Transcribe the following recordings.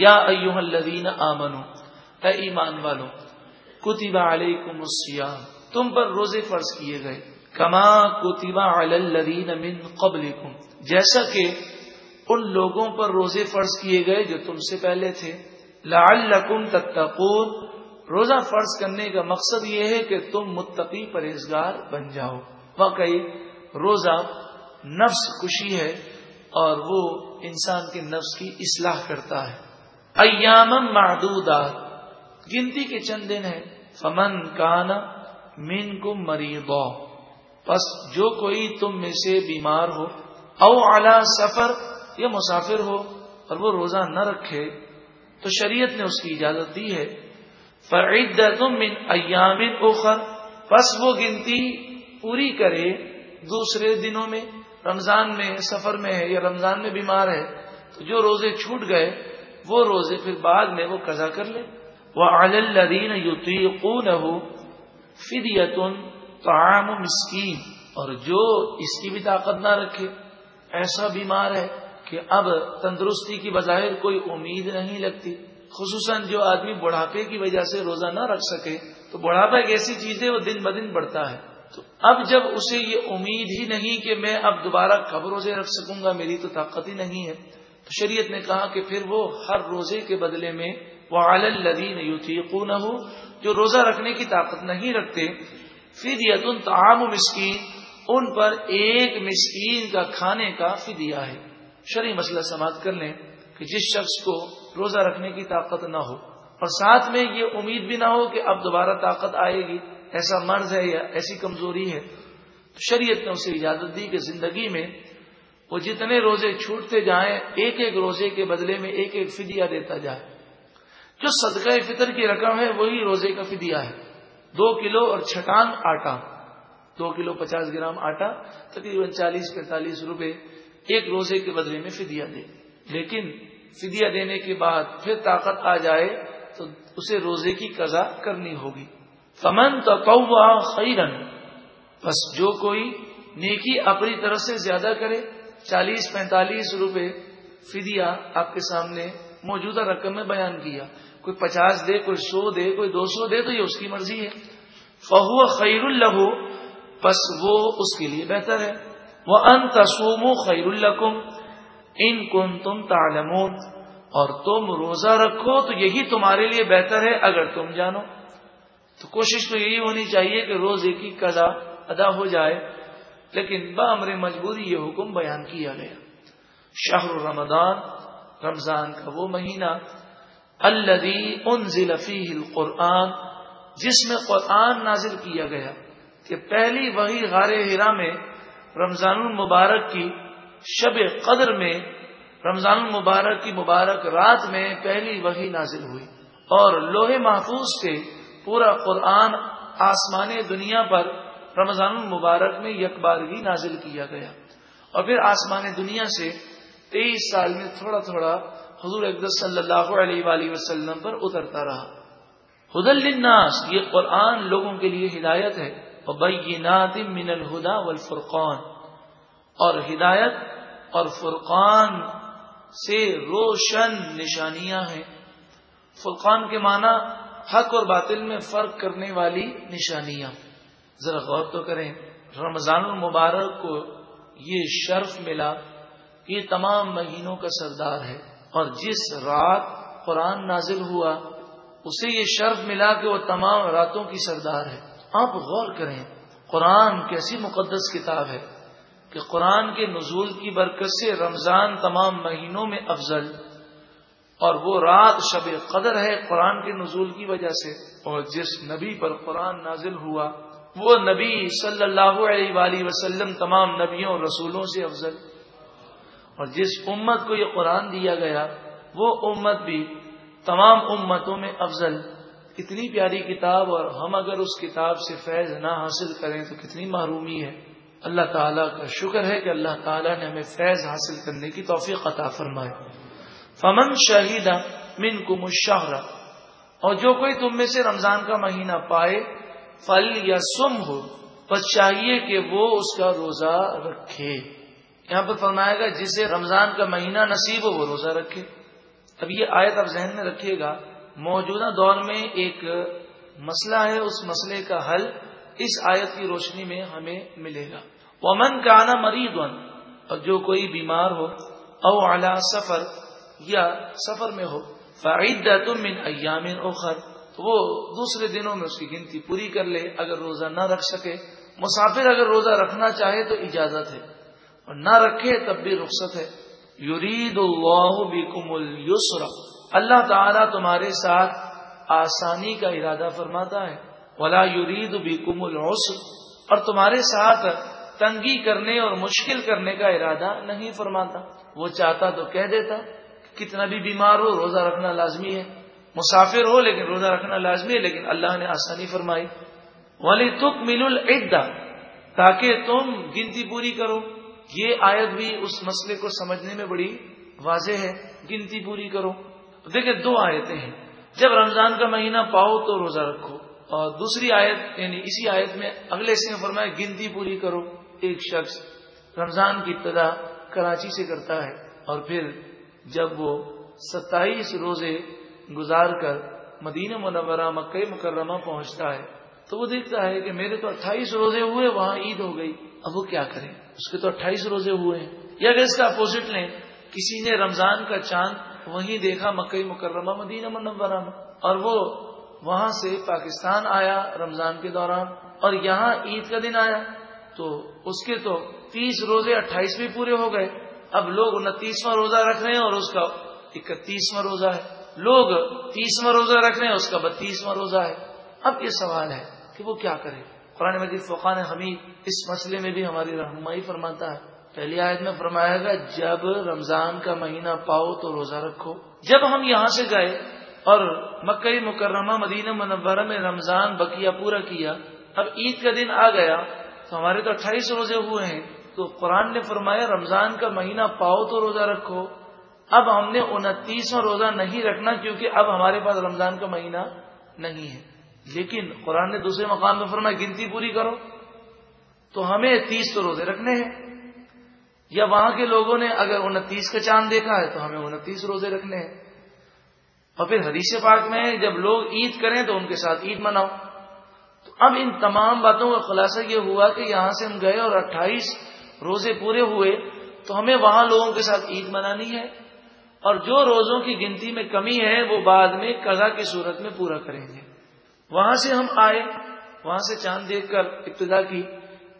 یا ایوہ الذین آمنو، اے ایمان والو، کتب علیکم السیام تم پر روزے فرض کیے گئے، کما کتب علی الذین من قبلکم، جیسا کہ ان لوگوں پر روزے فرض کیے گئے جو تم سے پہلے تھے۔ لعلکم تتقون، روزہ فرض کرنے کا مقصد یہ ہے کہ تم متقی پرہیزگار بن جاؤ۔ واقعی، روزہ نفس خوشی ہے اور وہ انسان کے نفس کی اصلاح کرتا ہے۔ ایام معدودات گنتی کے چند دن ہے فمن کان مین کو مریض بس جو کوئی تم میں سے بیمار ہو او اعلی سفر یا مسافر ہو اور وہ روزہ نہ رکھے، تو شریعت نے اس کی اجازت دی ہے۔ فرعید من ایام اخر۔ بس وہ گنتی پوری کرے دوسرے دنوں میں، رمضان میں، سفر میں ہے یا رمضان میں بیمار ہے، تو جو روزے چھوٹ گئے وہ روزے پھر بعد میں وہ قزا کر لے۔ وہ الدین یوتی فدیتن تو مسکین اور جو اس کی بھی طاقت نہ رکھے، ایسا بیمار ہے کہ اب تندرستی کی بظاہر کوئی امید نہیں لگتی۔ خصوصاً جو آدمی بڑھاپے کی وجہ سے روزہ نہ رکھ سکے، تو بڑھاپا ایک ایسی چیز ہے، وہ دن بدن بڑھتا ہے۔ تو اب جب اسے یہ امید ہی نہیں کہ میں اب دوبارہ کب روزے رکھ سکوں گا، میری تو طاقت ہی نہیں ہے۔ تو شریعت نے کہا کہ پھر وہ ہر روزے کے بدلے میں وہ عالدین یوتھی نہ ہو جو روزہ رکھنے کی طاقت نہیں رکھتے پھر یتن تعام مسکین ان پر ایک مسکین کا کھانے کا فدیہ ہے۔ شرعی مسئلہ سماعت کر لیں کہ جس شخص کو روزہ رکھنے کی طاقت نہ ہو، اور ساتھ میں یہ امید بھی نہ ہو کہ اب دوبارہ طاقت آئے گی، ایسا مرض ہے یا ایسی کمزوری ہے، تو شریعت نے اسے اجازت دی کہ زندگی میں وہ جتنے روزے چھوٹتے جائیں، ایک ایک روزے کے بدلے میں ایک ایک فدیہ دیتا جائے۔ جو صدقہ فطر کی رقم ہے، وہی روزے کا فدیہ ہے۔ دو کلو اور چھٹان آٹا۔ دو کلو پچاس گرام آٹا، تقریباً چالیس پینتالیس روپے ایک روزے کے بدلے میں فدیہ دے۔ لیکن فدیہ دینے کے بعد پھر طاقت آ جائے تو اسے روزے کی قضا کرنی ہوگی۔ فمن تو خیرن بس جو کوئی نیکی اپنی طرف سے زیادہ کرے چالیس پینتالیس روپے فدیہ آپ کے سامنے موجودہ رقم میں بیان کیا۔ کوئی پچاس دے، کوئی سو دے، کوئی دو سو دے تو یہ اس کی مرضی ہے۔ فہو خیر الہو بس وہ اس کے لیے بہتر ہے۔ وہ ان تسوم خیر القم ان کن تم تالمون اور تم روزہ رکھو تو یہی تمہارے لیے بہتر ہے اگر تم جانو۔ تو کوشش تو یہی ہونی چاہیے کہ روز ایک ہی قضا ادا ہو جائے۔ لیکن بامر مجبوری یہ حکم بیان کیا گیا۔ شہر رمضان رمضان کا وہ مہینہ الدی ان ضلفی القرآن، جس میں قرآن نازل کیا گیا کہ پہلی وہی غار ہرا میں رمضان المبارک کی شب قدر میں، رمضان المبارک کی مبارک رات میں پہلی وہی نازل ہوئی اور لوہے محفوظ سے پورا قرآن آسمان دنیا پر رمضان المبارک میں یکبارگی نازل کیا گیا۔ اور پھر آسمان دنیا سے تیئیس سال میں تھوڑا تھوڑا حضور اقدس صلی اللہ علیہ وآلہ وسلم پر اترتا رہا۔ حدل الناس یہ قرآن لوگوں کے لیے ہدایت ہے۔ من الہدا والفرقان۔ اور ہدایت اور فرقان سے روشن نشانیاں ہیں۔ فرقان کے معنی حق اور باطل میں فرق کرنے والی نشانیاں۔ ذرا غور تو کریں، رمضان المبارک کو یہ شرف ملا کہ یہ تمام مہینوں کا سردار ہے۔ اور جس رات قرآن نازل ہوا، اسے یہ شرف ملا کہ وہ تمام راتوں کی سردار ہے۔ آپ غور کریں، قرآن کیسی مقدس کتاب ہے کہ قرآن کے نزول کی برکت سے رمضان تمام مہینوں میں افضل۔ اور وہ رات شب قدر ہے قرآن کے نزول کی وجہ سے۔ اور جس نبی پر قرآن نازل ہوا وہ نبی صلی اللہ علیہ وآلہ وسلم تمام نبیوں اور رسولوں سے افضل۔ اور جس امت کو یہ قرآن دیا گیا، وہ امت بھی تمام امتوں میں افضل۔ اتنی پیاری کتاب اور ہم اگر اس کتاب سے فیض نہ حاصل کریں تو کتنی محرومی ہے۔ اللہ تعالیٰ کا شکر ہے کہ اللہ تعالیٰ نے ہمیں فیض حاصل کرنے کی توفیق عطا فرمائے۔ فمن شہید من کو مشاہرہ اور جو کوئی تم میں سے رمضان کا مہینہ پائے فل یا سم ہو، بس چاہیے کہ وہ اس کا روزہ رکھے۔ یہاں پر فرمایا گا جسے رمضان کا مہینہ نصیب ہو، وہ روزہ رکھے۔ اب یہ آیت آپ ذہن میں رکھیے گا، موجودہ دور میں ایک مسئلہ ہے، اس مسئلے کا حل اس آیت کی روشنی میں ہمیں ملے گا۔ ومن کا آنا مریض اور جو کوئی بیمار ہو، او اعلی سفر، یا سفر میں ہو فعید من ایام اخر۔ وہ دوسرے دنوں میں اس کی گنتی پوری کر لے، اگر روزہ نہ رکھ سکے۔ مسافر اگر روزہ رکھنا چاہے تو اجازت ہے، اور نہ رکھے تب بھی رخصت ہے۔ یرید اللہ بکم السر اللہ تعالیٰ تمہارے ساتھ آسانی کا ارادہ فرماتا ہے۔ ولا یرید بکم العسر۔ اور تمہارے ساتھ تنگی کرنے اور مشکل کرنے کا ارادہ نہیں فرماتا۔ وہ چاہتا تو کہہ دیتا کتنا بھی بیمار ہو، روزہ رکھنا لازمی ہے۔ مسافر ہو لیکن روزہ رکھنا لازمی ہے، لیکن اللہ نے آسانی فرمائی۔ ولی تک مل تاکہ تم گنتی پوری کرو۔ یہ آیت بھی اس مسئلے کو سمجھنے میں بڑی واضح ہے۔ گنتی پوری کرو۔ دیکھیں دو آیتیں ہیں۔ جب رمضان کا مہینہ پاؤ تو روزہ رکھو۔ اور دوسری آیت یعنی اسی آیت میں اگلے سے فرمایا گنتی پوری کرو۔ ایک شخص رمضان کی ابتدا کراچی سے کرتا ہے اور پھر جب وہ ستائیس روزے گزار کر مدینہ منورہ، مکہ مکرمہ پہنچتا ہے، تو وہ دیکھتا ہے کہ میرے تو اٹھائیس روزے ہوئے، وہاں عید ہو گئی۔ اب وہ کیا کرے اس کے تو اٹھائیس روزے ہوئے ہیں۔ یا اگر اس کا اپوزٹ لیں، کسی نے رمضان کا چاند وہیں دیکھا مکئی مکرمہ، مدینہ منورہ میں۔ اور وہ وہاں سے پاکستان آیا رمضان کے دوران، اور یہاں عید کا دن آیا۔ تو اس کے تو تیس روزے اٹھائیس بھی پورے ہو گئے۔ اب لوگ انتیسواں روزہ رکھ رہے ہیں اور اس کا اکتیسواں روزہ ہے۔ لوگ تیسواں روزہ رکھ رہے ہیں، اس کا بتیسواں روزہ ہے۔ اب یہ سوال ہے کہ وہ کیا کرے؟ قرآن مجید فقان حمید اس مسئلے میں بھی ہماری رہنمائی فرماتا ہے۔ پہلی آیت میں فرمایا گا جب رمضان کا مہینہ پاؤ تو روزہ رکھو۔ جب ہم یہاں سے گئے اور مکئی مکرمہ، مدینہ منورہ میں رمضان بکیا پورا کیا، اب عید کا دن آ گیا، تو ہمارے تو اٹھائیس روزے ہوئے ہیں۔ تو قرآن نے فرمایا، رمضان کا مہینہ پاؤ تو روزہ رکھو۔ اب ہم نے انتیسواں روزہ نہیں رکھنا کیونکہ اب ہمارے پاس رمضان کا مہینہ نہیں ہے۔ لیکن قرآن نے دوسرے مقام میں فرمایا، گنتی پوری کرو۔ تو ہمیں تیس تو روزے رکھنے ہیں۔ یا وہاں کے لوگوں نے اگر انتیس کا چاند دیکھا ہے تو ہمیں انتیس روزے رکھنے ہیں۔ اور پھر حدیث پاک میں جب لوگ عید کریں تو ان کے ساتھ عید مناؤ۔ تو اب ان تمام باتوں کا خلاصہ یہ ہوا کہ یہاں سے ہم گئے اور اٹھائیس روزے پورے ہوئے، تو ہمیں وہاں لوگوں کے ساتھ عید منانی ہے۔ اور جو روزوں کی گنتی میں کمی ہے، وہ بعد میں قضا کی صورت میں پورا کریں گے۔ وہاں سے ہم آئے، وہاں سے چاند دیکھ کر ابتدا کی۔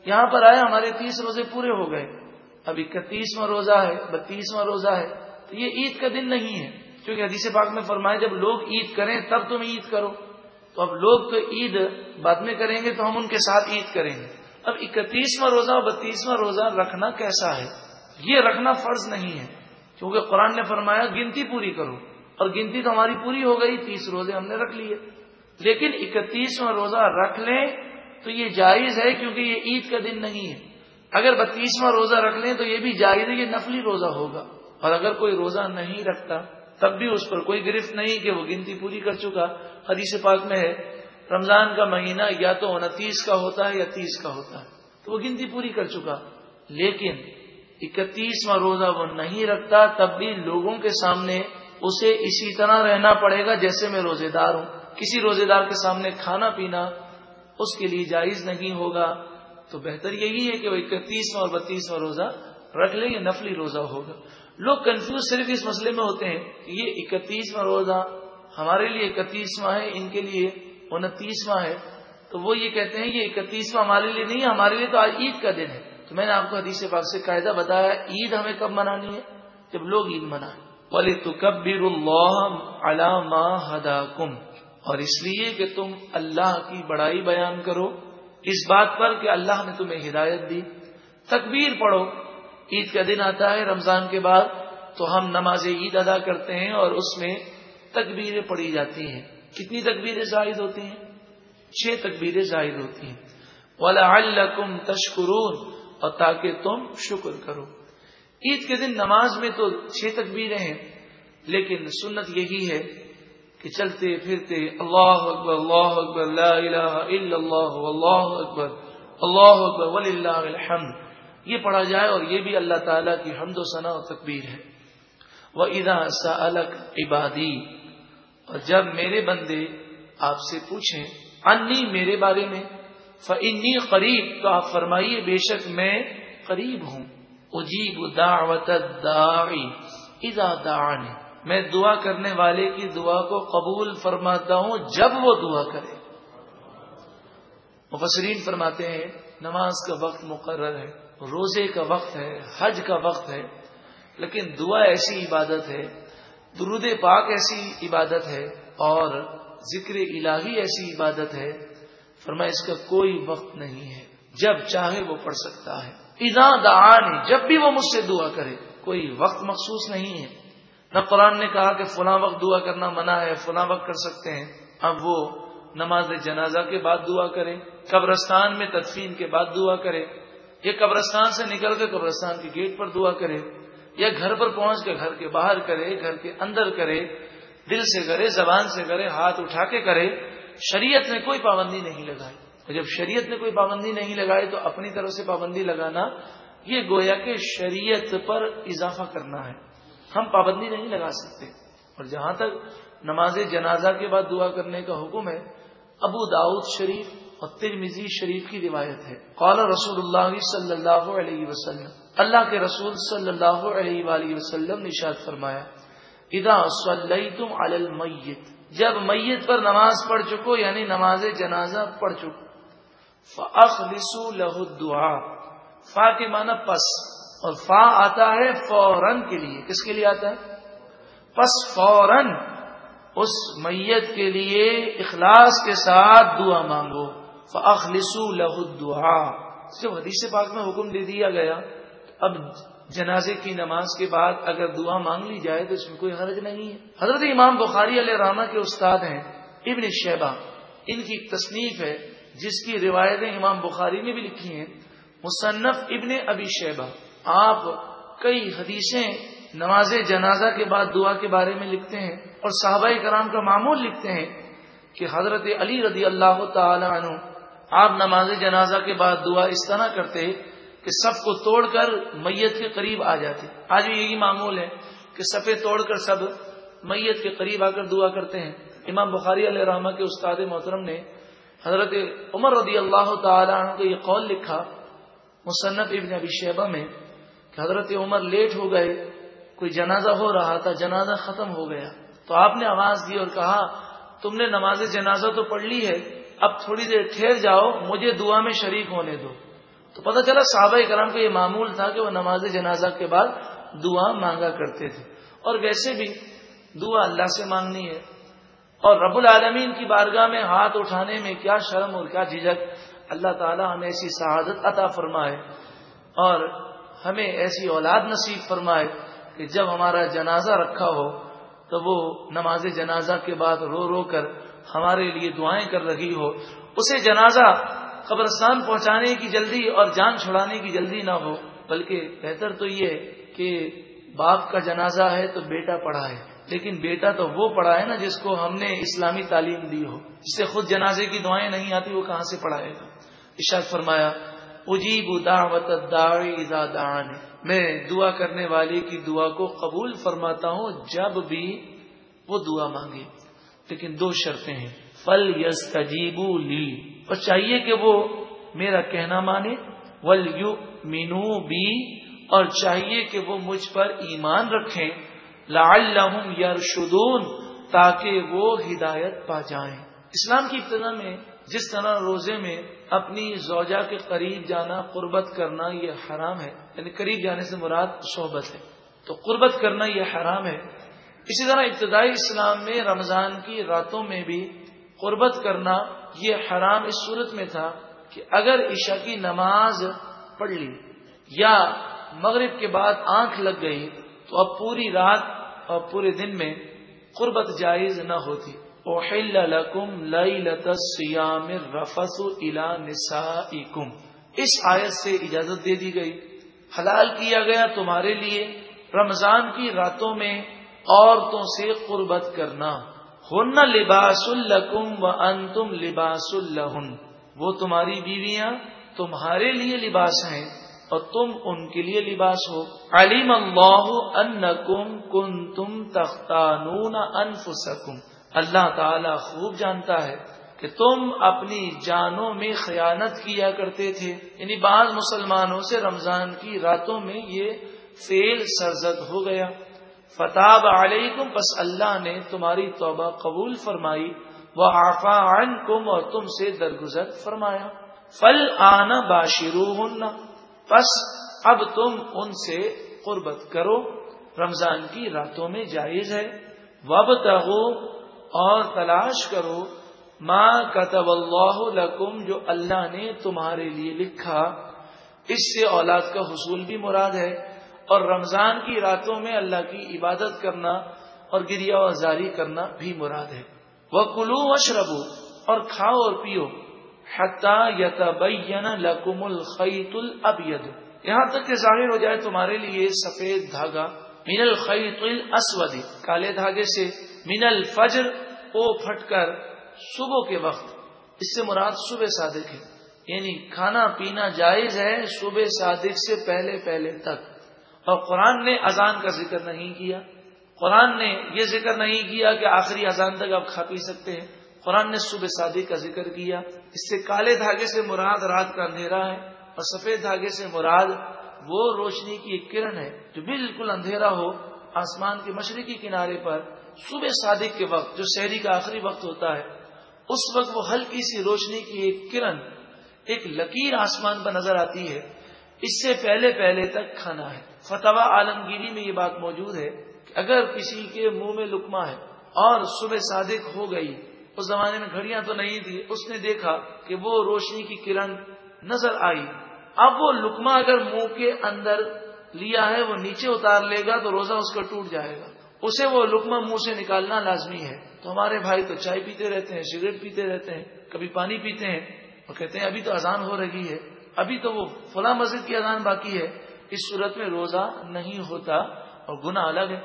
یہاں پر آئے، ہمارے تیس روزے پورے ہو گئے۔ اب اکتیسواں روزہ ہے، بتیسواں روزہ ہے۔ تو یہ عید کا دن نہیں ہے۔ کیونکہ حدیث پاک میں فرمائے جب لوگ عید کریں، تب تم عید کرو۔ تو اب لوگ تو عید بعد میں کریں گے، تو ہم ان کے ساتھ عید کریں گے۔ اب اکتیسواں روزہ اور بتیسواں روزہ رکھنا کیسا ہے؟ یہ رکھنا فرض نہیں ہے۔ کیونکہ قرآن نے فرمایا گنتی پوری کرو اور گنتی تو ہماری پوری ہو گئی، تیس روزے ہم نے رکھ لیے۔ لیکن اکتیسواں روزہ رکھ لیں تو یہ جائز ہے کیونکہ یہ عید کا دن نہیں ہے۔ اگر بتیسواں روزہ رکھ لیں تو یہ بھی جائز ہے یہ نفلی روزہ ہوگا۔ اور اگر کوئی روزہ نہیں رکھتا، تب بھی اس پر کوئی گرفت نہیں کہ وہ گنتی پوری کر چکا۔ حدیث پاک میں ہے، رمضان کا مہینہ یا تو انتیس کا ہوتا ہے یا تیس کا ہوتا ہے۔ تو وہ گنتی پوری کر چکا۔ لیکن اکتیسواں روزہ وہ نہیں رکھتا، تب بھی لوگوں کے سامنے اسے اسی طرح رہنا پڑے گا جیسے میں روزے دار ہوں۔ کسی روزے دار کے سامنے کھانا پینا اس کے لیے جائز نہیں ہوگا۔ تو بہتر یہی ہے کہ وہ اکتیسواں اور بتیسواں روزہ رکھ لیں یہ نفلی روزہ ہوگا۔ لوگ کنفیوز صرف اس مسئلے میں ہوتے ہیں کہ یہ اکتیسواں روزہ ہمارے لیے اکتیسواں ہے، ان کے لیے انتیسواں ہے۔ تو وہ یہ کہتے ہیں یہ اکتیسواں ہمارے لیے نہیں ہمارے لیے تو آج عید کا دن ہے۔ تو میں نے آپ کو حدیث پاک سے قاعدہ بتایا، عید ہمیں کب منانی ہے؟ جب لوگ عید منائیں۔ بولے تو کبر اللہ علامہ ہدا اور اس لیے کہ تم اللہ کی بڑائی بیان کرو۔ اس بات پر کہ اللہ نے تمہیں ہدایت دی۔ تکبیر پڑھو۔ عید کا دن آتا ہے، رمضان کے بعد تو ہم نماز عید ادا کرتے ہیں اور اس میں تکبیریں پڑھی جاتی ہیں۔ کتنی تکبیریں زائد ہوتی ہیں؟ چھ تکبیریں زائد ہوتی ہیں۔ ولا تشکرون اور تاکہ تم شکر کرو۔ عید کے دن نماز میں تو چھ تکبیریں ہیں، لیکن سنت یہی ہے کہ چلتے پھرتے اللہ اکبر اللہ اکبر، لا الہ الا اللہ، واللہ اکبر، اللہ اکبر، وللہ الحمد۔ یہ پڑھا جائے اور یہ بھی اللہ تعالیٰ کی حمد و ثنا اور تکبیر ہے۔ وہ ادا سا الگ عبادی اور جب میرے بندے آپ سے پوچھیں، انی میرے بارے میں؟ فنی قریب تو آپ فرمائیے، بے شک میں قریب ہوں۔ اجیب دعوت الداعی اذا دعانی۔ میں دعا کرنے والے کی دعا کو قبول فرماتا ہوں جب وہ دعا کرے۔ مفسرین فرماتے ہیں، نماز کا وقت مقرر ہے، روزے کا وقت ہے، حج کا وقت ہے، لیکن دعا ایسی عبادت ہے، درود پاک ایسی عبادت ہے اور ذکر الہی ایسی عبادت ہے فرما اس کا کوئی وقت نہیں ہے۔ جب چاہے وہ پڑھ سکتا ہے۔ ادا دعانی، جب بھی وہ مجھ سے دعا کرے، کوئی وقت مخصوص نہیں ہے۔ نہ قرآن نے کہا کہ فلاں وقت دعا کرنا منع ہے، فلاں وقت کر سکتے ہیں۔ اب وہ نماز جنازہ کے بعد دعا کرے، قبرستان میں تدفین کے بعد دعا کرے۔ یا قبرستان سے نکل کے قبرستان کے گیٹ پر دعا کرے، یا گھر پر پہنچ کے گھر کے باہر کرے، گھر کے اندر کرے، دل سے کرے، زبان سے کرے، ہاتھ اٹھا کے کرے۔ شریعت نے کوئی پابندی نہیں لگائی۔ اور جب شریعت نے کوئی پابندی نہیں لگائی تو اپنی طرف سے پابندی لگانا، یہ گویا کہ شریعت پر اضافہ کرنا ہے۔ ہم پابندی نہیں لگا سکتے۔ اور جہاں تک نماز جنازہ کے بعد دعا کرنے کا حکم ہے، ابو داؤد شریف اور ترمیزی شریف کی روایت ہے۔ قال رسول اللہ صلی اللہ علیہ وسلم، اللہ کے رسول صلی اللہ علیہ وآلہ وسلم نے شاد فرمایا ادا صلیتم علی المیت جب میت پر نماز پڑھ چکو یعنی نماز جنازہ پڑھ چکو۔ فاخلصوا له الدعاء۔ فا کے معنی پس۔ اور فا آتا ہے فورن کے لیے۔ کس کے لیے آتا ہے؟ پس فورن اس میت کے لیے اخلاص کے ساتھ دعا مانگو۔ فاخلصوا له الدعاء۔ جب حدیث پاک میں حکم دے دیا گیا۔ اب جنازے کی نماز کے بعد اگر دعا مانگ لی جائے تو اس میں کوئی حرج نہیں ہے۔ حضرت امام بخاری علیہ راما کے استاد ہیں، ابن شیبہ۔ ان کی تصنیف ہے، جس کی روایتیں امام بخاری نے بھی لکھی ہیں۔ مصنف ابن ابی شیبہ۔ آپ کئی حدیثیں نماز جنازہ کے بعد دعا کے بارے میں لکھتے ہیں اور صحابہ کرام کا معمول لکھتے ہیں کہ حضرت علی رضی اللہ تعالی عنہ، آپ نماز جنازہ کے بعد دعا اس طرح کرتے کہ سب کو توڑ کر میت کے قریب آ جاتے آج بھی یہی معمول ہے کہ سفے توڑ کر سب میت کے قریب آ کر دعا کرتے ہیں۔ امام بخاری علیہ رحمہ کے استاد محترم نے حضرت عمر رضی اللہ تعالی عنہ کو یہ قول لکھا مصنف ابن ابی شیبہ میں کہ حضرت عمر لیٹ ہو گئے، کوئی جنازہ ہو رہا تھا، جنازہ ختم ہو گیا۔ تو آپ نے آواز دی اور کہا، تم نے نماز جنازہ تو پڑھ لی ہے، اب تھوڑی دیر ٹھہر جاؤ، مجھے دعا میں شریک ہونے دو۔ تو پتہ چلا صحابہ کرام کو یہ معمول تھا کہ وہ نماز جنازہ کے بعد دعا مانگا کرتے تھے۔ اور ویسے بھی دعا اللہ سے مانگنی ہے۔ اور رب العالمین کی بارگاہ میں ہاتھ اٹھانے میں کیا شرم اور کیا جھجک اللہ تعالی ہمیں ایسی شہادت عطا فرمائے اور ہمیں ایسی اولاد نصیب فرمائے کہ جب ہمارا جنازہ رکھا ہو تو وہ نماز جنازہ کے بعد رو رو کر ہمارے لیے دعائیں کر رہی ہو۔ اسے جنازہ قبرستان پہنچانے کی جلدی اور جان چھڑانے کی جلدی نہ ہو، بلکہ بہتر تو یہ کہ باپ کا جنازہ ہے تو بیٹا پڑھا ہے۔ لیکن بیٹا تو وہ پڑھا ہے نا جس کو ہم نے اسلامی تعلیم دی ہو، جس سے خود جنازے کی دعائیں نہیں آتی، وہ کہاں سے پڑھائے گا؟ اشاد فرمایا اجیب دعوت دعان میں دعا کرنے والے کی دعا کو قبول فرماتا ہوں جب بھی وہ دعا مانگے۔ لیکن دو شرطیں ہیں۔ فل یس لی اور چاہیے کہ وہ میرا کہنا مانے ول یو مینو بی اور چاہیے کہ وہ مجھ پر ایمان رکھیں لعلہم یرشدون تاکہ وہ ہدایت پا جائیں۔ اسلام کی ابتدا میں جس طرح روزے میں اپنی زوجہ کے قریب جانا، قربت کرنا یہ حرام ہے یعنی قریب جانے سے مراد صحبت ہے۔ تو قربت کرنا یہ حرام ہے۔ اسی طرح ابتدائی اسلام میں رمضان کی راتوں میں بھی قربت کرنا یہ حرام اس صورت میں تھا کہ اگر عشاء کی نماز پڑھ لی یا مغرب کے بعد آنکھ لگ گئی تو اب پوری رات اور پورے دن میں قربت جائز نہ ہوتی۔ اس آیت سے اجازت دے دی گئی۔ حلال کیا گیا تمہارے لیے۔ رمضان کی راتوں میں عورتوں سے قربت کرنا۔ ہن لباس الکم و ان تم لباس الہن وہ تمہاری بیویاں تمہارے لیے لباس ہیں اور تم ان کے لیے لباس ہو۔ علیم اللہ انکم کنتم تختانون انفسکم اللہ تعالی خوب جانتا ہے کہ تم اپنی جانوں میں خیانت کیا کرتے تھے۔ یعنی بعض مسلمانوں سے رمضان کی راتوں میں یہ فیل سرزد ہو گیا۔ فتح علیکم بس اللہ نے تمہاری توبہ قبول فرمائی۔ وہ آفا کم اور تم سے درگزر فرمایا۔ فل آنا باشرو بس اب تم ان سے قربت کرو۔ رمضان کی راتوں میں جائز ہے۔ وب اور تلاش کرو۔ ماں کتب اللہ لکم جو اللہ نے تمہارے لیے لکھا۔ اس سے اولاد کا حصول بھی مراد ہے۔ اور رمضان کی راتوں میں اللہ کی عبادت کرنا اور گریا و زاری کرنا بھی مراد ہے۔ وہ کلو و شربو اور کھاؤ اور پیو۔ لکم الخیت الابید یہاں تک کہ ظاہر ہو جائے تمہارے لیے سفید دھاگا۔ من الخیت الاسود کالے دھاگے سے من الفجر او پھٹ کر صبح کے وقت۔ اس سے مراد صبح صادق ہے۔ یعنی کھانا پینا جائز ہے صبح صادق سے پہلے پہلے تک۔ اور قرآن نے اذان کا ذکر نہیں کیا۔ قرآن نے یہ ذکر نہیں کیا کہ آخری اذان تک آپ کھا پی سکتے ہیں۔ قرآن نے صبح شادی کا ذکر کیا۔ اس سے کالے دھاگے سے مراد رات کا اندھیرا ہے اور سفید دھاگے سے مراد وہ روشنی کی ایک کرن ہے جو بالکل اندھیرا ہو آسمان کے مشرقی کنارے پر صبح صادق کے وقت جو شہری کا آخری وقت ہوتا ہے، اس وقت وہ ہلکی سی روشنی کی ایک کرن، ایک لکیر آسمان پر نظر آتی ہے۔ اس سے پہلے پہلے تک کھانا ہے۔ فتوا عالمگیری میں یہ بات موجود ہے کہ اگر کسی کے منہ میں لکما ہے اور صبح صادق ہو گئی، اس زمانے میں گھڑیاں تو نہیں تھی اس نے دیکھا کہ وہ روشنی کی کرن نظر آئی۔ اب وہ لکما اگر منہ کے اندر لیا ہے، وہ نیچے اتار لے گا تو روزہ اس کا ٹوٹ جائے گا۔ اسے وہ لکما منہ سے نکالنا لازمی ہے۔ تو ہمارے بھائی تو چائے پیتے رہتے ہیں، سگریٹ پیتے رہتے ہیں، کبھی پانی پیتے ہیں اور کہتے ہیں ابھی تو اذان ہو رہی ہے۔ ابھی تو وہ فلاں مسجد کی اذان باقی ہے، اس صورت میں روزہ نہیں ہوتا اور گناہ الگ ہے۔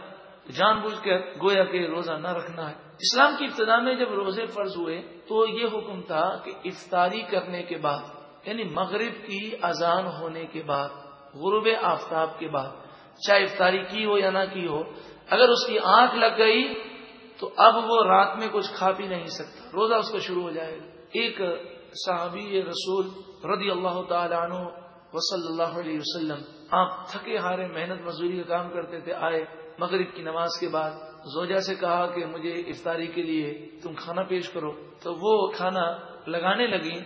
جان بوجھ کر گویا کہ روزہ نہ رکھنا ہے۔ اسلام کی ابتدا میں جب روزے فرض ہوئے تو یہ حکم تھا کہ افطاری کرنے کے بعد یعنی مغرب کی اذان ہونے کے بعد، غروب آفتاب کے بعد، چاہے افطاری کی ہو یا نہ کی ہو، اگر اس کی آنکھ لگ گئی تو اب وہ رات میں کچھ کھا پی نہیں سکتا، روزہ اس کا شروع ہو جائے گا۔ ایک صحابی رسول رضی اللہ تعالیٰ عنہ وصلی اللہ علیہ وسلم آپ تھکے ہارے محنت مزدوری کا کام کرتے تھے، آئے مغرب کی نماز کے بعد زوجہ سے کہا کہ مجھے افطاری کے لیے تم کھانا پیش کرو۔ تو وہ کھانا لگانے لگی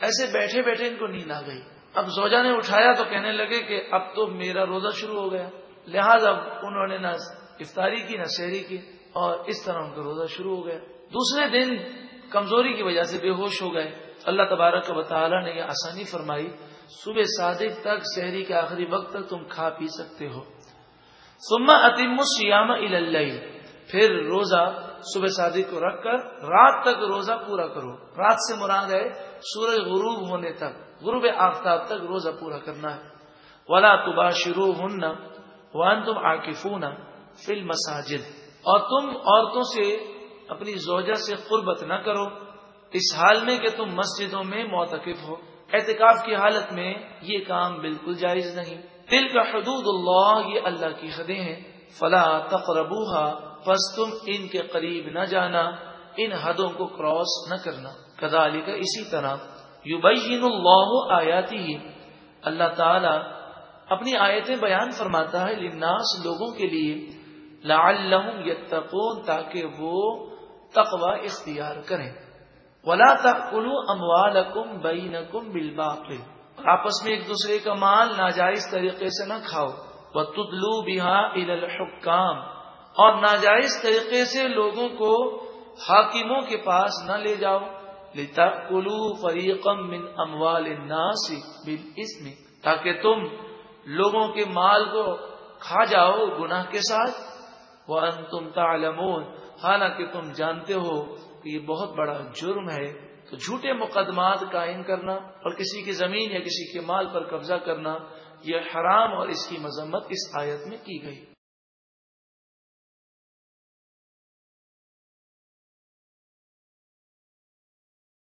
ایسے بیٹھے بیٹھے ان کو نیند آ گئی۔ اب زوجہ نے اٹھایا تو کہنے لگے کہ اب تو میرا روزہ شروع ہو گیا۔ لہذا انہوں نے نہ افطاری کی، نہ شہری کی اور اس طرح ان کا روزہ شروع ہو گیا۔ دوسرے دن کمزوری کی وجہ سے بے ہوش ہو گئے۔ اللہ تبارک کا بطالہ نے یہ آسانی فرمائی، صبح صادق تک شہری کے آخری وقت تک تم کھا پی سکتے ہو۔ سما اتم سیام اللہ پھر روزہ صبح شادی کو رکھ کر، رات تک روزہ پورا کرو۔ رات سے مراد ہے سورج غروب ہونے تک، غروب آفتاب تک روزہ پورا کرنا ہے۔ ولا تبا شروع ہن وان تم آکفون فل مساجد اور تم عورتوں سے اپنی زوجہ سے قربت نہ کرو۔ اس حال میں کہ تم مسجدوں میں معتکف ہو۔ احتکاف کی حالت میں یہ کام بالکل جائز نہیں۔ دل کا حدود اللہ، یہ اللہ کی حدیں ہیں۔ فلا تقربوہا پس تم ان کے قریب نہ جانا، ان حدوں کو کراس نہ کرنا۔ کدالی کا اسی طرح یبین اللہ آیاتی۔ ہی اللہ تعالی اپنی آیتیں بیان فرماتا ہے لناس لوگوں کے لیے، لعلہم یتقون، تاکہ وہ تقوی اختیار کریں۔ ولا تأکلوا اموالکم بینکم بالباطل آپس میں ایک دوسرے کا مال ناجائز طریقے سے نہ کھاؤ۔ وہ تدلو بہا الحکام اور ناجائز طریقے سے لوگوں کو حاکموں کے پاس نہ لے جاؤ۔ لتا کلو فریقم من اموال بل تاکہ تم لوگوں کے مال کو کھا جاؤ گناہ کے ساتھ۔ وہ تم تعلمون حالانکہ تم جانتے ہو کہ یہ بہت بڑا جرم ہے تو جھوٹے مقدمات قائم کرنا اور کسی کی زمین یا کسی کے مال پر قبضہ کرنا یہ حرام اور اس کی مذمت اس آیت میں کی گئی۔